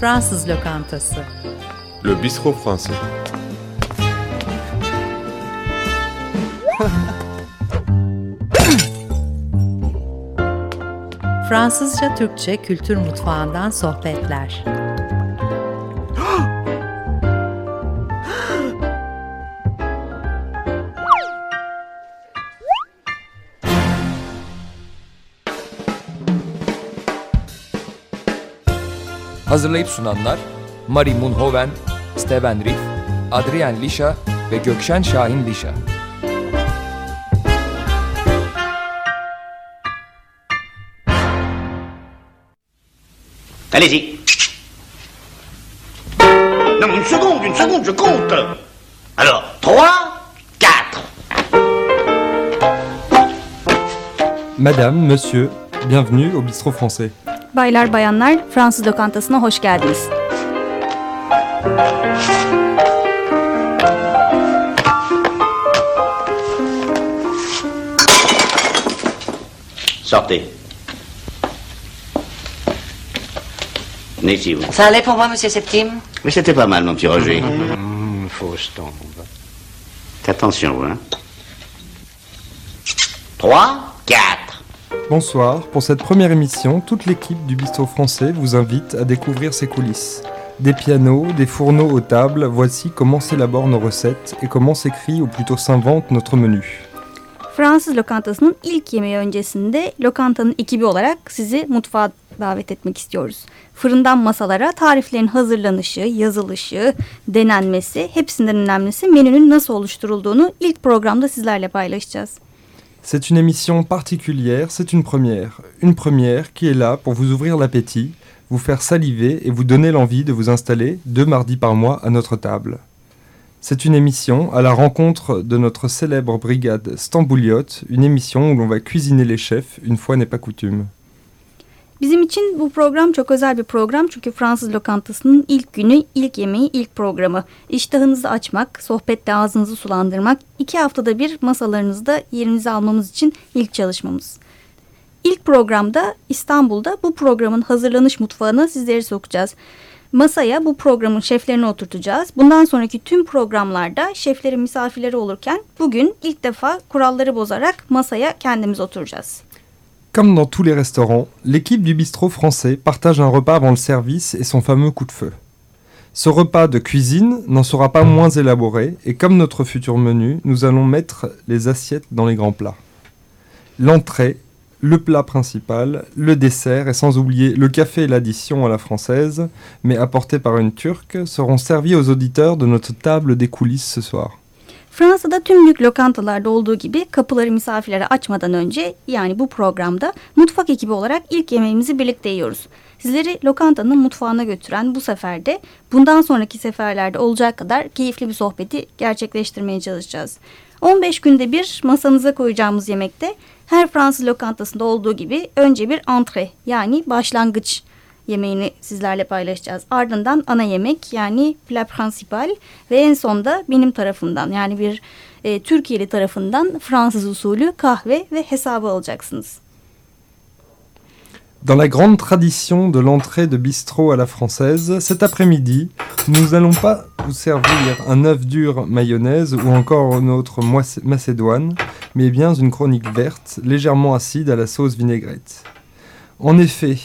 Fransız lokantası. Le bistrot français. Fransızca Türkçe kültür mutfağından sohbetler. Hazırlayıp sunanlar Mari Munhoven, Steven Riff, Adrien Lisha ve Gökşen Şahin Lisha. Allez-y. Non, une seconde, une seconde, je compte. Alors, 3, 4. Madame, monsieur, bienvenue au bistrot français. Baylar bayanlar Fransız lokantasına hoş geldiniz. Sortez. Venez ici, vous. Ça allait pour moi, monsieur Septime Mais c'était pas mal, mon petit Roger. Mmh, fausse tombe. Attention, vous, hein. 3, 4. Bonsoir, pour cette première émission, toute l'équipe du bistrot français vous invite à découvrir ses coulisses. Des pianos, des fourneaux aux tables, voici comment s'élaborent nos recettes et comment s'écrit ou plutôt s'invente notre menu. Fransız lokantasının ilk yemeği öncesinde lokantanın ekibi olarak sizi mutfağa davet etmek istiyoruz. Fırından masalara tariflerin hazırlanışı, yazılışı, denenmesi, hepsinden önemlisi menünün nasıl oluşturulduğunu ilk programda sizlerle paylaşacağız. C'est une émission particulière, c'est une première. Une première qui est là pour vous ouvrir l'appétit, vous faire saliver et vous donner l'envie de vous installer deux mardis par mois à notre table. C'est une émission à la rencontre de notre célèbre brigade Stambouliote, une émission où l'on va cuisiner les chefs, une fois n'est pas coutume. Bizim için bu program çok özel bir program çünkü Fransız lokantasının ilk günü, ilk yemeği, ilk programı. İştahınızı açmak, sohbetle ağzınızı sulandırmak, iki haftada bir masalarınızda yerinizi almamız için ilk çalışmamız. İlk programda İstanbul'da bu programın hazırlanış mutfağına sizleri sokacağız. Masaya bu programın şeflerini oturtacağız. Bundan sonraki tüm programlarda şeflerin misafirleri olurken bugün ilk defa kuralları bozarak masaya kendimiz oturacağız. Comme dans tous les restaurants, l'équipe du bistrot français partage un repas avant le service et son fameux coup de feu. Ce repas de cuisine n'en sera pas moins élaboré et comme notre futur menu, nous allons mettre les assiettes dans les grands plats. L'entrée, le plat principal, le dessert et sans oublier le café et l'addition à la française, mais apporté par une turque, seront servis aux auditeurs de notre table des coulisses ce soir. Fransa'da tüm büyük lokantalarda olduğu gibi kapıları misafirlere açmadan önce yani bu programda mutfak ekibi olarak ilk yemeğimizi birlikte yiyoruz. Sizleri lokantanın mutfağına götüren bu seferde bundan sonraki seferlerde olacak kadar keyifli bir sohbeti gerçekleştirmeye çalışacağız. 15 günde bir masanıza koyacağımız yemekte her Fransız lokantasında olduğu gibi önce bir antre yani başlangıç Dans la grande tradition de l'entrée de bistrot à la française, cet après-midi, nous n'allons pas vous servir un œuf dur mayonnaise ou encore moisse- macédoine, mais bien une chronique verte, légèrement acide à la sauce vinaigrette. En effet,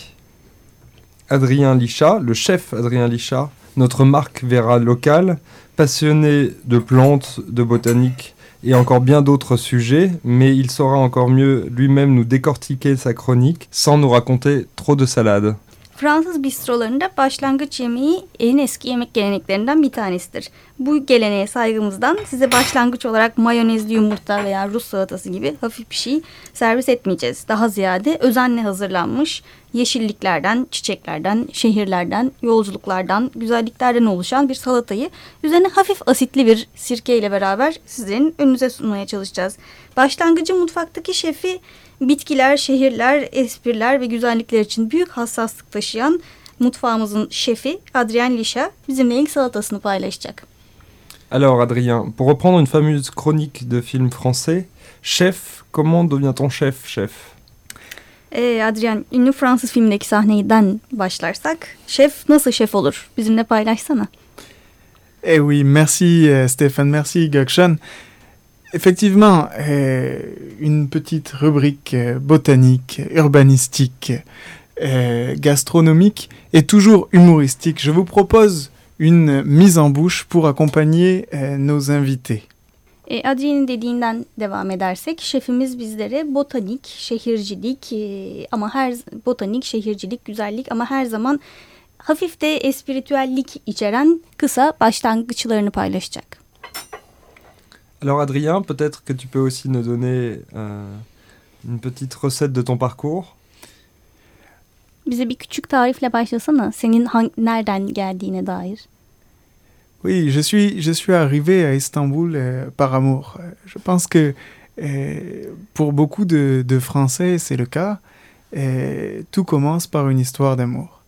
Adrien Lichat, le chef Adrien Lichat, notre marque Vera locale, passionné de plantes, de botanique et encore bien d'autres sujets, mais il saura encore mieux lui-même nous décortiquer sa chronique sans nous raconter trop de salade. Fransız bistrolarında başlangıç yemeği en eski yemek geleneklerinden bir tanesidir. Bu geleneğe saygımızdan size başlangıç olarak mayonezli yumurta veya Rus salatası gibi hafif bir şey servis etmeyeceğiz. Daha ziyade özenle hazırlanmış yeşilliklerden, çiçeklerden, şehirlerden, yolculuklardan, güzelliklerden oluşan bir salatayı üzerine hafif asitli bir sirke ile beraber sizlerin önünüze sunmaya çalışacağız. Başlangıcı mutfaktaki şefi bitkiler, şehirler, espriler ve güzellikler için büyük hassaslık taşıyan mutfağımızın şefi Adrien Lisha bizimle ilk salatasını paylaşacak. Alors Adrien, pour reprendre une fameuse chronique de film français, chef, comment devient-on chef, chef Ee, Adrien, ünlü Fransız filmindeki sahneden başlarsak, şef nasıl şef olur? Bizimle paylaşsana. Eh oui, merci euh, Stéphane, merci Gökşen. Effectivement, euh, une petite rubrique euh, botanique, urbanistique, euh, gastronomique et toujours humoristique. Je vous propose une mise en bouche pour accompagner euh, nos invités. E, Adrien'in dediğinden devam edersek şefimiz bizlere botanik, şehircilik e, ama her botanik, şehircilik, güzellik ama her zaman hafif de espiritüellik içeren kısa başlangıçlarını paylaşacak. Alors Adrien, peut-être que tu peux aussi nous donner euh, une petite recette de ton parcours. Bize bir küçük tarifle başlasana senin hang- nereden geldiğine dair. Oui, je suis, je suis arrivé à Istanbul euh, par amour. Euh, Je pense que euh, pour beaucoup de, de Français, c'est le cas. Tout commence par une histoire d'amour.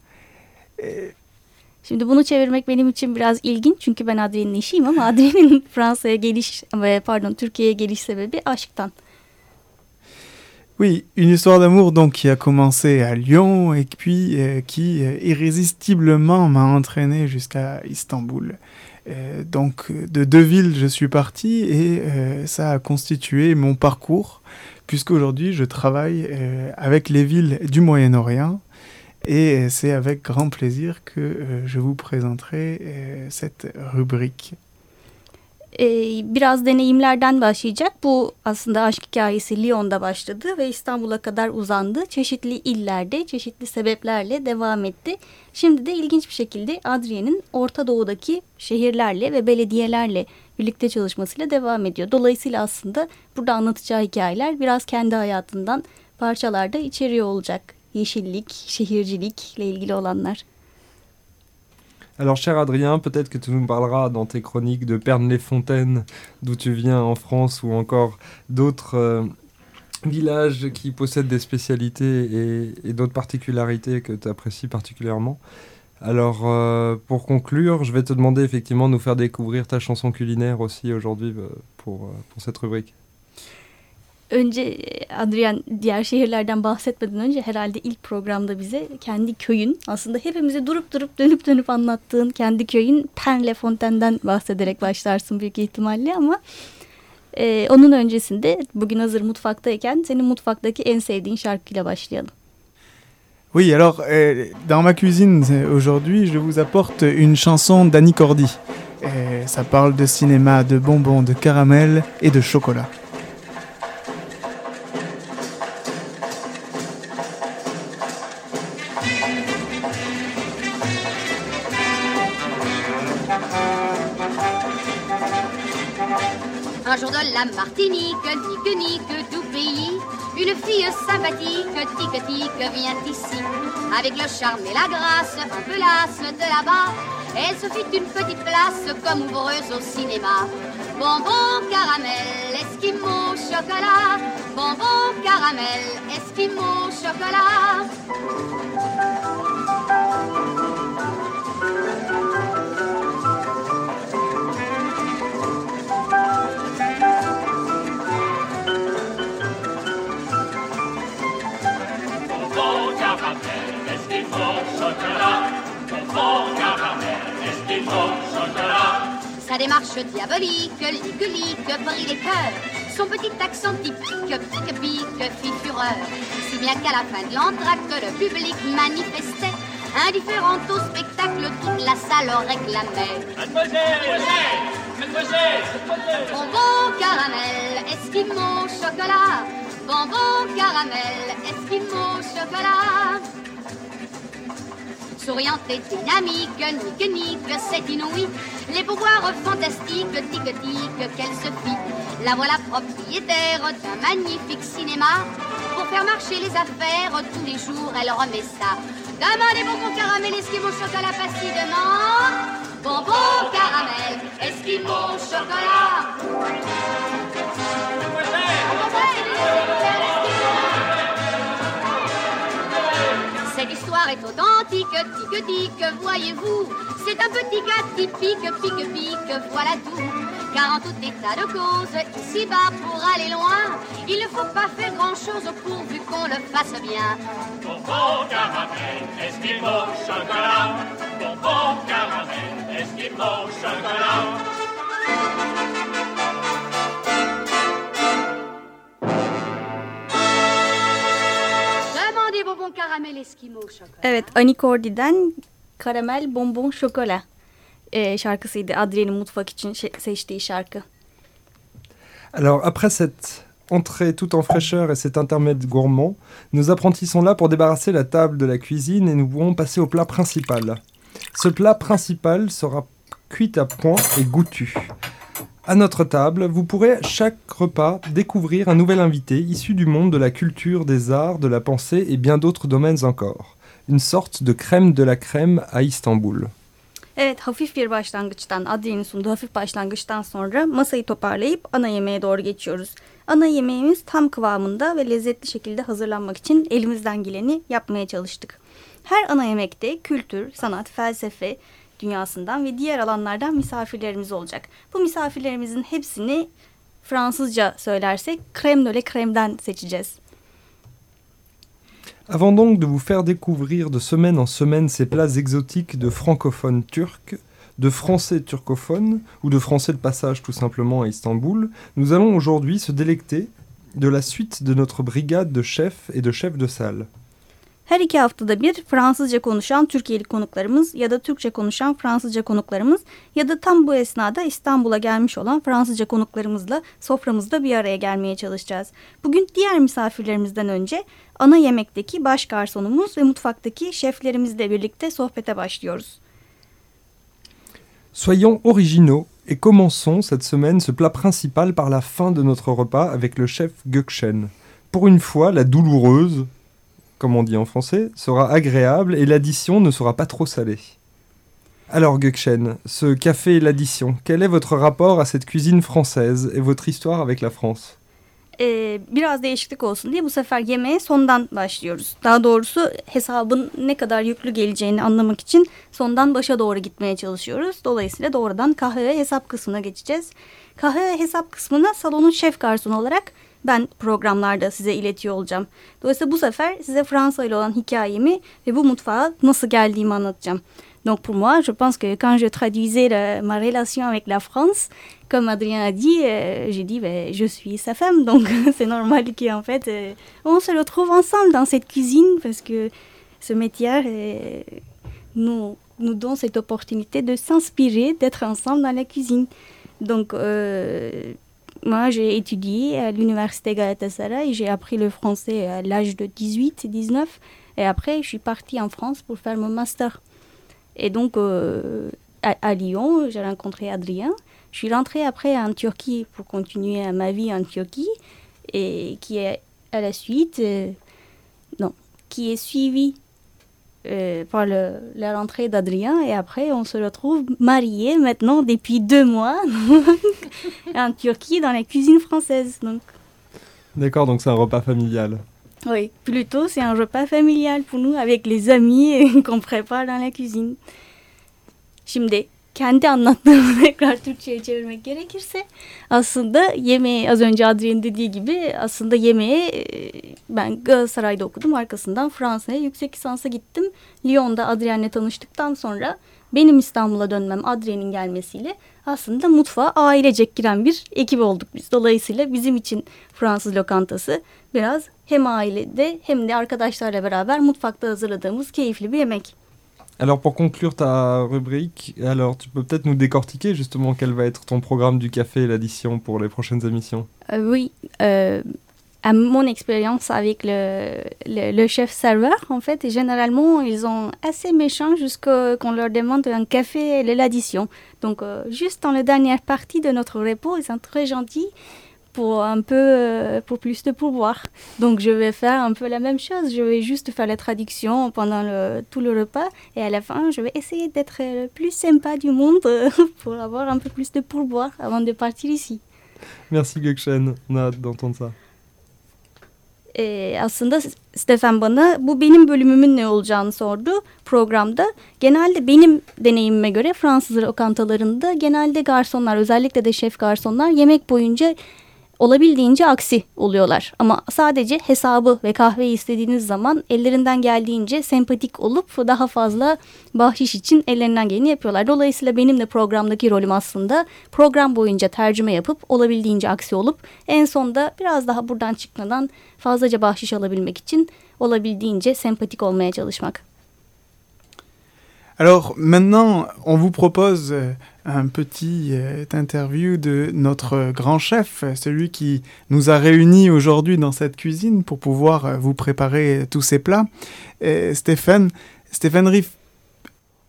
Oui, une histoire d'amour donc qui a commencé à Lyon et puis euh, qui euh, irrésistiblement m'a entraîné jusqu'à Istanbul. Euh, donc de deux villes je suis parti et ça a constitué mon parcours puisqu'aujourd'hui je travaille avec les villes du Moyen-Orient et euh, c'est avec grand plaisir que euh, je vous présenterai euh, cette rubrique. Ee, biraz deneyimlerden başlayacak. Bu aslında aşk hikayesi Lyon'da başladı ve İstanbul'a kadar uzandı. Çeşitli illerde, çeşitli sebeplerle devam etti. Şimdi de ilginç bir şekilde Adrien'in Orta Doğu'daki şehirlerle ve belediyelerle birlikte çalışmasıyla devam ediyor. Dolayısıyla aslında burada anlatacağı hikayeler biraz kendi hayatından parçalarda içeriyor olacak. Yeşillik, şehircilikle ilgili olanlar. Alors cher Adrien, peut-être que tu nous parleras dans tes chroniques de Pernes-les-Fontaines, d'où tu viens en France, ou encore d'autres euh, villages qui possèdent des spécialités et, d'autres particularités que tu apprécies particulièrement. Alors euh, pour conclure, je vais te demander effectivement de nous faire découvrir ta chanson culinaire aussi aujourd'hui euh, pour, pour cette rubrique. Önce e, Adrian diğer şehirlerden bahsetmeden önce herhalde ilk programda bize kendi köyün aslında hepimize durup durup dönüp dönüp anlattığın kendi köyün Penle Fontaine'den bahsederek başlarsın büyük ihtimalle ama e, onun öncesinde bugün hazır mutfaktayken senin mutfaktaki en sevdiğin şarkıyla başlayalım. Oui, alors euh, dans ma cuisine euh, aujourd'hui, je vous apporte une chanson d'Annie Cordy. Euh, ça parle de cinéma, de bonbons, de caramel et de chocolat. Avec le charme et la grâce, un peu lasse de là-bas, elle se fit une petite place comme ouvreuse au cinéma. Bonbon caramel, esquimau, chocolat. Bonbon caramel, esquimau, chocolat. Sa démarche diabolique, lique lique, brille les cœurs. Son petit accent typique, pique pique, fit fureur. Si bien qu'à la fin de l'entracte, le public manifestait. Indifférent au spectacle, toute la salle réclamait. Bonbon caramel, esquimau, chocolat. Bonbon caramel, esquimau, chocolat. Souriante et dynamique, nique nique, c'est inouï. Les pouvoirs fantastiques, tic tic, qu'elle se fit. La voilà propriétaire d'un magnifique cinéma. Pour faire marcher les affaires, tous les jours, elle remet ça. Demandez bonbon caramel, esquimau, chocolat facilement. Bonbon caramel, esquimau, chocolat. Est authentique, tic tic, voyez-vous. C'est un petit gars typique, pique pique, voilà tout. Car en tout état de cause, ici-bas pour aller loin, il ne faut pas faire grand-chose pourvu qu'on le fasse bien. Caramel, caramel. Bonbon caramel esquimau au chocolat. Evet, Anikordi'den Karamel Bonbon Şokola e, şarkısıydı. Adrien'in mutfak için şe- seçtiği şarkı. Alors, après cette entrée tout en fraîcheur et cet intermède gourmand, nos apprentis sont là pour débarrasser la table de la cuisine et nous pourrons passer au plat principal. Ce plat principal sera cuit à point et goûtu. À notre table, vous pourrez chaque repas découvrir un nouvel invité issu du monde de la culture, des arts, de la pensée et bien d'autres domaines encore. Une sorte de crème de la crème à Istanbul. Avant donc de vous faire découvrir de semaine en semaine ces plats exotiques de francophones turcs, de français turcophones ou de français de passage tout simplement à Istanbul, nous allons aujourd'hui se délecter de la suite de notre brigade de chefs et de chefs de salle. Her iki haftada bir Fransızca konuşan Türkiye'li konuklarımız ya da Türkçe konuşan Fransızca konuklarımız ya da tam bu esnada İstanbul'a gelmiş olan Fransızca konuklarımızla soframızda bir araya gelmeye çalışacağız. Bugün diğer misafirlerimizden önce ana yemekteki baş garsonumuz ve mutfaktaki şeflerimizle birlikte sohbete başlıyoruz. Soyons originaux et commençons cette semaine ce plat principal par la fin de notre repas avec le chef Gökchen. Pour une fois, la douloureuse, comme on dit en français, sera agréable et l'addition ne sera pas trop salée. Alors Gökchen, ce café et l'addition, quel est votre rapport à cette cuisine française et votre histoire avec la France Ee, biraz değişiklik olsun diye bu sefer yemeğe sondan başlıyoruz. Daha doğrusu hesabın ne kadar yüklü geleceğini anlamak için sondan başa doğru gitmeye çalışıyoruz. Dolayısıyla doğrudan kahve ve hesap kısmına geçeceğiz. Kahve ve hesap kısmına salonun şef garsonu olarak ben programlarda size iletiyor olacağım. Dolayısıyla bu sefer. Donc pour moi, je pense que quand je traduisais ma relation avec la France, comme Adrien a dit, euh, j'ai dit ben, je suis sa femme, donc c'est normal qu'en fait euh, on se retrouve ensemble dans cette cuisine parce que ce métier euh, nous, nous donne cette opportunité de s'inspirer, d'être ensemble dans la cuisine. Donc moi j'ai étudié à l'université Galatasaray, j'ai appris le français à l'âge de 18-19 et après je suis partie en France pour faire mon master. Et donc, euh, à, à Lyon, j'ai rencontré Adrien. Je suis rentrée après en Turquie pour continuer ma vie en Turquie. Et qui est à la suite, euh, non, qui est suivi euh, par le- la rentrée d'Adrien. Et après, on se retrouve mariés maintenant depuis deux mois en Turquie dans la cuisine française. Donc, D'accord, donc c'est un repas familial. oui, plutôt c'est un repas familial pour nous avec les amis qu'on prépare dans la cuisine. Şimdi kendi anlattığımı tekrar Türkçe'ye çevirmek gerekirse aslında yemeği az önce Adrien'in dediği gibi aslında yemeği e, ben Galatasaray'da okudum arkasından Fransa'ya yüksek lisansa gittim. Lyon'da Adrien'le tanıştıktan sonra benim İstanbul'a dönmem Adrien'in gelmesiyle aslında mutfağa ailecek giren bir ekip olduk biz. Dolayısıyla bizim için Fransız lokantası biraz hem ailede hem de arkadaşlarla beraber mutfakta hazırladığımız keyifli bir yemek. Alors pour conclure ta rubrique, alors tu peux peut-être nous décortiquer justement quel va être ton programme du café et l'addition pour les prochaines émissions? Euh, oui, euh, à mon expérience avec le, le, chef serveur, en fait, généralement, ils sont assez méchants jusqu'à qu'on leur demande un café et l'addition. Donc, euh, juste dans la dernière partie de notre repos, ils sont très gentils pour un peu, euh, pour plus de pourboire. Donc, je vais faire un peu la même chose. Je vais juste faire la traduction pendant le, tout le repas et à la fin, je vais essayer d'être le plus sympa du monde euh, pour avoir un peu plus de pourboire avant de partir ici. Merci Gökchen, on a hâte d'entendre ça. e, aslında Stefan bana bu benim bölümümün ne olacağını sordu programda. Genelde benim deneyimime göre Fransız lokantalarında genelde garsonlar özellikle de şef garsonlar yemek boyunca olabildiğince aksi oluyorlar. Ama sadece hesabı ve kahveyi istediğiniz zaman ellerinden geldiğince sempatik olup daha fazla bahşiş için ellerinden geleni yapıyorlar. Dolayısıyla benim de programdaki rolüm aslında program boyunca tercüme yapıp olabildiğince aksi olup en sonda biraz daha buradan çıkmadan fazlaca bahşiş alabilmek için olabildiğince sempatik olmaya çalışmak. Alors maintenant, on vous propose un petit euh, interview de notre grand chef, celui qui nous a réunis aujourd'hui dans cette cuisine pour pouvoir euh, vous préparer tous ces plats. Stéphane, Stéphane Riff,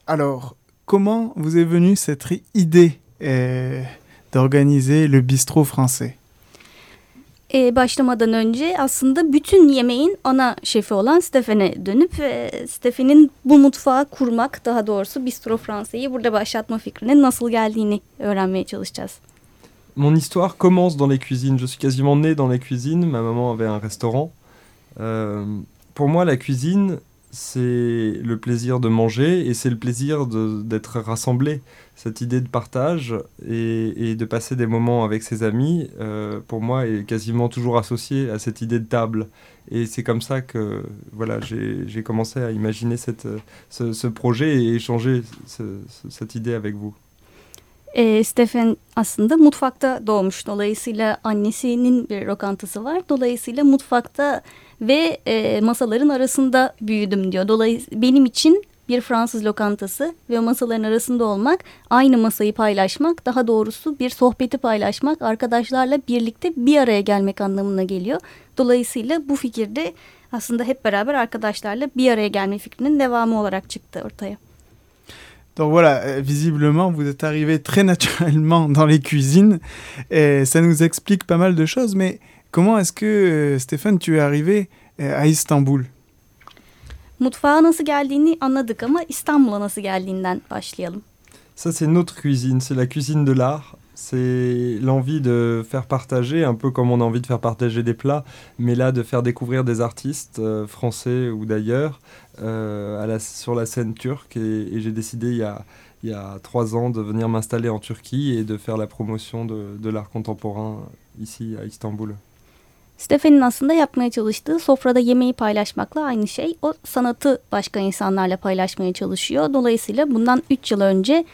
alors comment vous est venue cette idée euh, d'organiser le bistrot français? E, başlamadan önce aslında bütün yemeğin ana şefi olan Stephen'e dönüp e, Stephen'in bu mutfağı kurmak daha doğrusu Bistro Fransa'yı burada başlatma fikrine nasıl geldiğini öğrenmeye çalışacağız. Mon histoire commence dans les cuisines. Je suis quasiment né dans les cuisines. Ma maman avait un restaurant. Euh, pour moi, la cuisine, c'est le plaisir de manger et c'est le plaisir d'être rassemblé. Cette idée de partage et, de passer des moments avec ses amis, euh, pour moi, est quasiment toujours associée à cette idée de table. Et c'est comme ça que voilà, j'ai commencé à imaginer cette, ce, projet et échanger cette idée avec vous. E, Stephen aslında mutfakta doğmuş. Dolayısıyla annesinin bir lokantası var. Dolayısıyla mutfakta ve e, masaların arasında büyüdüm diyor. Dolayısıyla benim için bir Fransız lokantası ve masaların arasında olmak, aynı masayı paylaşmak, daha doğrusu bir sohbeti paylaşmak, arkadaşlarla birlikte bir araya gelmek anlamına geliyor. Dolayısıyla bu fikir de aslında hep beraber arkadaşlarla bir araya gelme fikrinin devamı olarak çıktı ortaya. Donc voilà, euh, visiblement, vous êtes arrivé très naturellement dans les cuisines. Et ça nous explique pas mal de choses. Mais comment est-ce que, euh, Stéphane, tu es arrivé euh, à Istanbul Ça, c'est notre cuisine, c'est la cuisine de l'art. c'est l'envie de faire partager, un peu comme on a envie de faire partager des plats, mais là de faire découvrir des artistes euh, français ou d'ailleurs euh, sur la scène turque. Et, j'ai décidé il y, a, trois ans de venir m'installer en Turquie et de faire la promotion de l'art contemporain ici à Istanbul. Stephen'in aslında yapmaya çalıştığı sofrada yemeği paylaşmakla aynı şey. O sanatı başka insanlarla paylaşmaya çalışıyor. Dolayısıyla bundan 3 yıl önce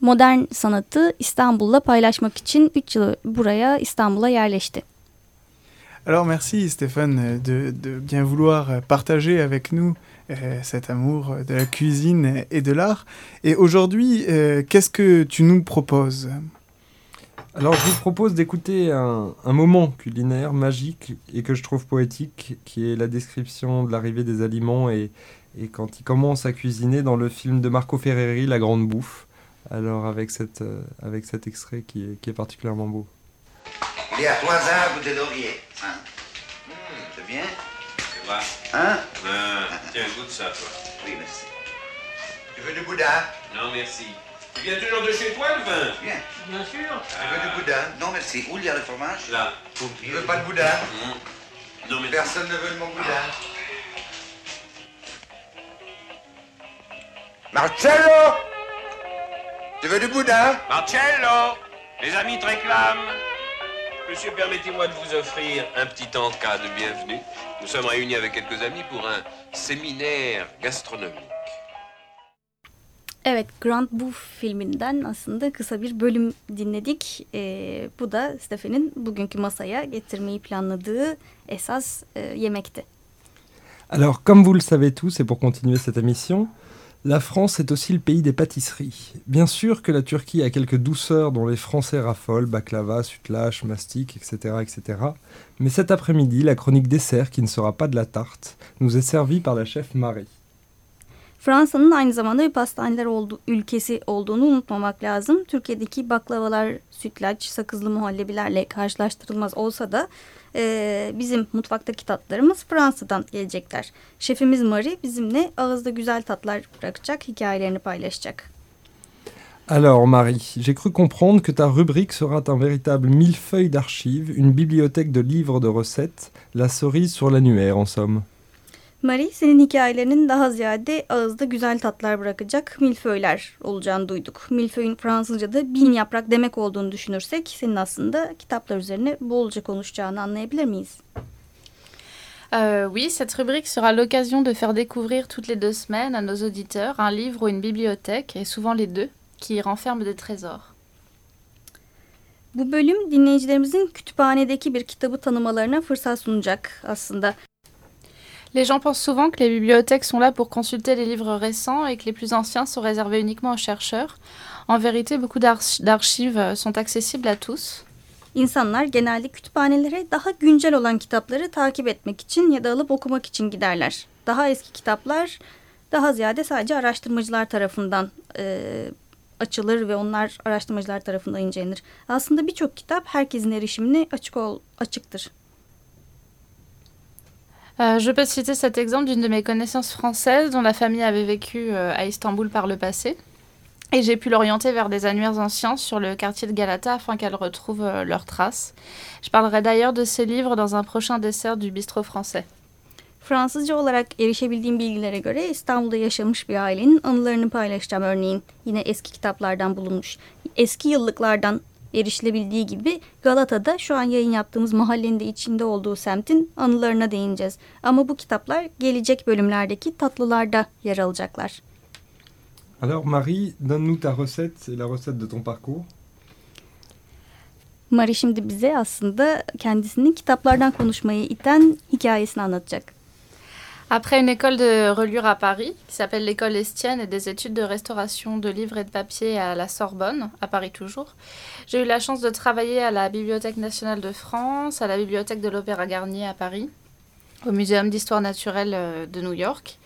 modern sanatı İstanbul'la paylaşmak için 3 yıl buraya İstanbul'a yerleşti. Alors merci Stéphane de, de bien vouloir partager avec nous euh, cet amour de la cuisine et de l'art. Et aujourd'hui, euh, qu'est-ce que tu nous proposes Alors je vous propose d'écouter un, un, moment culinaire magique et que je trouve poétique, qui est la description de l'arrivée des aliments et, et quand il commence à cuisiner dans le film de Marco Ferreri, La Grande Bouffe. alors avec, cette, euh, avec cet extrait qui est, qui est particulièrement beau. Il y a trois arbres de laurier. Hein? Mmh, c'est bien C'est vrai Hein? Euh, Tiens, goûte ça, toi. Oui, merci. Tu veux du boudin? Non, merci. Tu viens toujours de chez toi, le vin Bien. Bien sûr. Tu veux du boudin Non, merci. Où il y a le fromage Là. Tu veux pas de boudin mmh. Non, mais... Personne ne veut de mon boudin. Marcello tu veux du boudin? Marcello Les amis te réclament Monsieur, permettez-moi de vous offrir un petit encas de bienvenue. Nous sommes réunis avec quelques amis pour un séminaire gastronomique. Alors, comme vous le savez tous, et pour continuer cette émission, La France est aussi le pays des pâtisseries. Bien sûr que la Turquie a quelques douceurs dont les Français raffolent, baklava, sutlash, mastic, etc., etc. Mais cet après-midi, la chronique dessert, qui ne sera pas de la tarte, nous est servie par la chef Marie. Fransa'nın aynı zamanda bir pastaneler oldu, ülkesi olduğunu unutmamak lazım. Türkiye'deki baklavalar, sütlaç, sakızlı muhallebilerle karşılaştırılmaz olsa da e, bizim mutfaktaki tatlarımız Fransa'dan gelecekler. Şefimiz Marie bizimle ağızda güzel tatlar bırakacak, hikayelerini paylaşacak. Alors Marie, j'ai cru comprendre que ta rubrique sera un véritable millefeuille d'archives, une bibliothèque de livres de recettes, la cerise sur l'annuaire en somme. Marie senin hikayelerinin daha ziyade ağızda güzel tatlar bırakacak milföyler olacağını duyduk. Milföyün Fransızca'da bin yaprak demek olduğunu düşünürsek senin aslında kitaplar üzerine bolca konuşacağını anlayabilir miyiz? Euh, oui, cette rubrique sera l'occasion de faire découvrir toutes les deux semaines à nos auditeurs un livre ou une bibliothèque, et souvent les deux, qui renferment des trésors. Bu bölüm dinleyicilerimizin kütüphanedeki bir kitabı tanımalarına fırsat sunacak aslında. Les gens pensent souvent que les bibliothèques sont là pour consulter les livres récents et que les plus anciens sont réservés uniquement aux chercheurs. En vérité, beaucoup d'archives sont accessibles à tous. İnsanlar genelde kütüphanelere daha güncel olan kitapları takip etmek için ya da alıp okumak için giderler. Daha eski kitaplar daha ziyade sadece araştırmacılar tarafından e, açılır ve onlar araştırmacılar tarafından incelenir. Aslında birçok kitap herkesin erişimine açık ol, açıktır. Euh, je peux citer cet exemple d'une de mes connaissances françaises dont la famille avait vécu euh, à Istanbul par le passé. Et j'ai pu l'orienter vers des annuaires anciens sur le quartier de Galata afin qu'elle retrouve euh, leurs traces. Je parlerai d'ailleurs de ces livres dans un prochain dessert du bistrot français. Fransızca olarak erişebildiğim bilgilere göre İstanbul'da yaşamış bir ailenin anılarını paylaşacağım örneğin. Yine eski kitaplardan bulunmuş. Eski yıllıklardan erişilebildiği gibi Galata'da şu an yayın yaptığımız mahallenin de içinde olduğu semtin anılarına değineceğiz. Ama bu kitaplar gelecek bölümlerdeki tatlılarda yer alacaklar. Alors Marie, donne-nous ta recette et la recette de ton parcours. Marie şimdi bize aslında kendisinin kitaplardan konuşmayı iten hikayesini anlatacak. Après une école de reliure à Paris, qui s'appelle l'école Estienne, et des études de restauration de livres et de papier à la Sorbonne, à Paris toujours, j'ai eu la chance de travailler à la Bibliothèque nationale de France, à la Bibliothèque de l'Opéra Garnier à Paris, au Muséum d'histoire naturelle euh, de New York.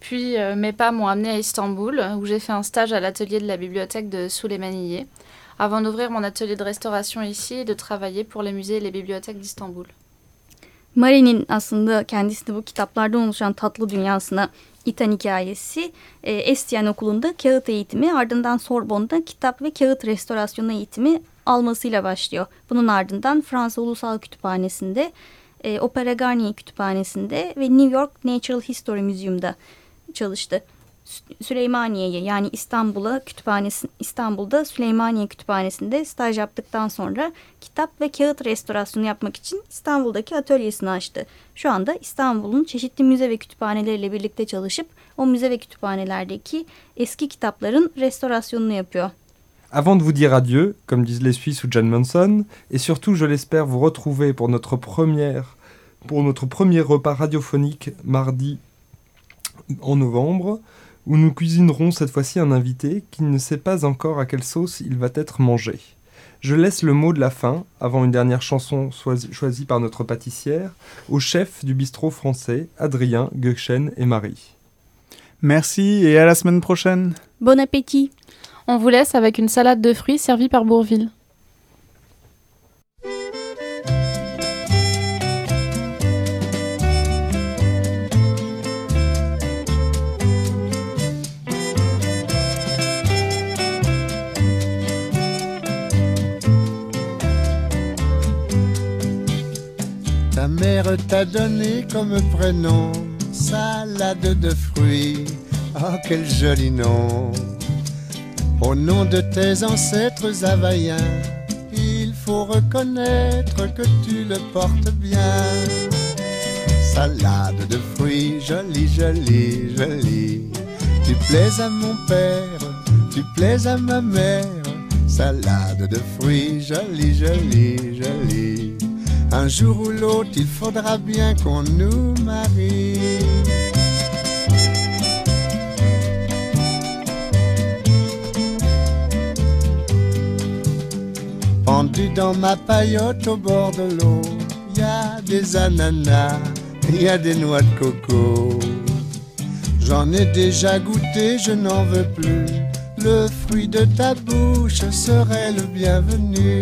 Puis euh, mes pas m'ont amené à Istanbul, où j'ai fait un stage à l'atelier de la bibliothèque de Souleymaniye, avant d'ouvrir mon atelier de restauration ici et de travailler pour les musées et les bibliothèques d'Istanbul. Marie'nin aslında kendisini bu kitaplardan oluşan tatlı dünyasına iten hikayesi e, Estiyen Okulu'nda kağıt eğitimi ardından Sorbonne'da kitap ve kağıt restorasyonu eğitimi almasıyla başlıyor. Bunun ardından Fransa Ulusal Kütüphanesi'nde, e, Opera Garnier Kütüphanesi'nde ve New York Natural History Museum'da çalıştı. Süleymaniye'ye yani İstanbul'a kütüphanesi İstanbul'da Süleymaniye Kütüphanesi'nde staj yaptıktan sonra kitap ve kağıt restorasyonu yapmak için İstanbul'daki atölyesini açtı. Şu anda İstanbul'un çeşitli müze ve kütüphaneleriyle birlikte çalışıp o müze ve kütüphanelerdeki eski kitapların restorasyonunu yapıyor. Avant de vous dire adieu, comme disent les Suisses ou John Manson, et surtout, je l'espère, vous retrouver pour notre première, pour notre premier repas radiophonique mardi en novembre, où nous cuisinerons cette fois-ci un invité qui ne sait pas encore à quelle sauce il va être mangé. Je laisse le mot de la fin, avant une dernière chanson choisie par notre pâtissière, au chef du bistrot français, Adrien, Gökchen et Marie. Merci et à la semaine prochaine. Bon appétit. On vous laisse avec une salade de fruits servie par Bourville. Mère t'a donné comme prénom salade de fruits. Oh, quel joli nom! Au nom de tes ancêtres havaïens, il faut reconnaître que tu le portes bien. Salade de fruits, jolie, jolie, jolie. Tu plais à mon père, tu plais à ma mère. Salade de fruits, jolie, jolie, jolie. Un jour ou l'autre, il faudra bien qu'on nous marie. Pendu dans ma paillote au bord de l'eau, y a des ananas, y a des noix de coco. J'en ai déjà goûté, je n'en veux plus. Le fruit de ta bouche serait le bienvenu.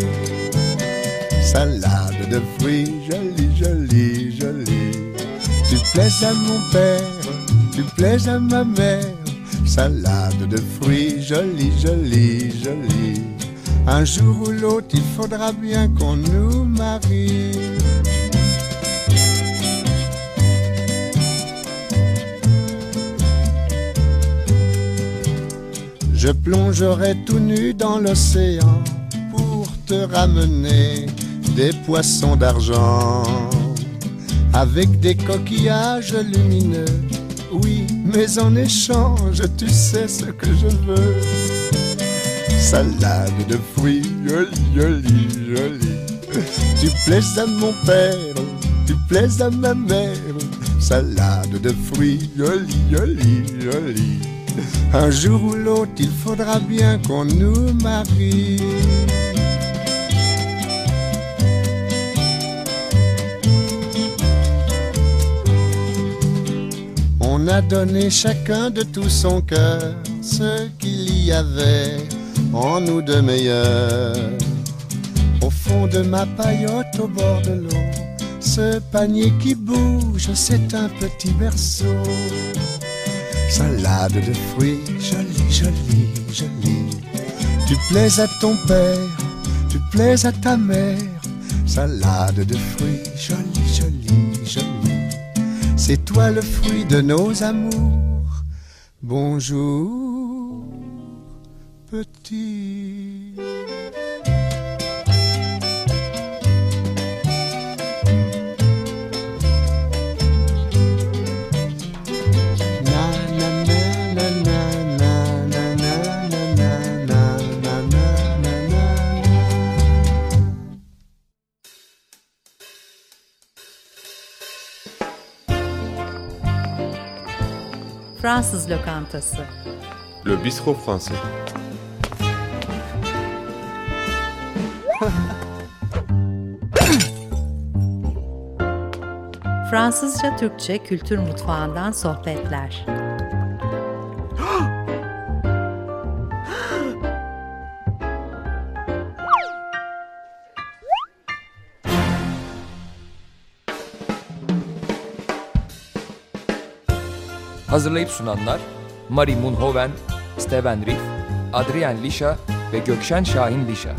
Salade de fruits, jolie, jolie, jolie. Tu plais à mon père, tu plais à ma mère. salade de fruits, jolie, jolie, jolie. Un jour ou l'autre, il faudra bien qu'on nous marie. Je plongerai tout nu dans l'océan pour te ramener des poissons d'argent avec des coquillages lumineux. Oui, mais en échange, tu sais ce que je veux. Salade de fruits, jolie, jolie, jolie. Tu plais à mon père, tu plais à ma mère. Salade de fruits, jolie, jolie, jolie. Un jour ou l'autre, il faudra bien qu'on nous marie. On a donné chacun de tout son cœur ce qu'il y avait en nous de meilleur. Au fond de ma paillote au bord de l'eau, ce panier qui bouge, c'est un petit berceau. Salade de fruits, jolie, jolie, jolie. Tu plais à ton père, tu plais à ta mère. Salade de fruits, jolie. C'est toi le fruit de nos amours. Bonjour, petit. Fransız lokantası. Le bistrot français. Fransızca Türkçe kültür mutfağından sohbetler. Hazırlayıp sunanlar Mari Munhoven, Steven Riff, Adrien Lisha ve Gökşen Şahin Lisha.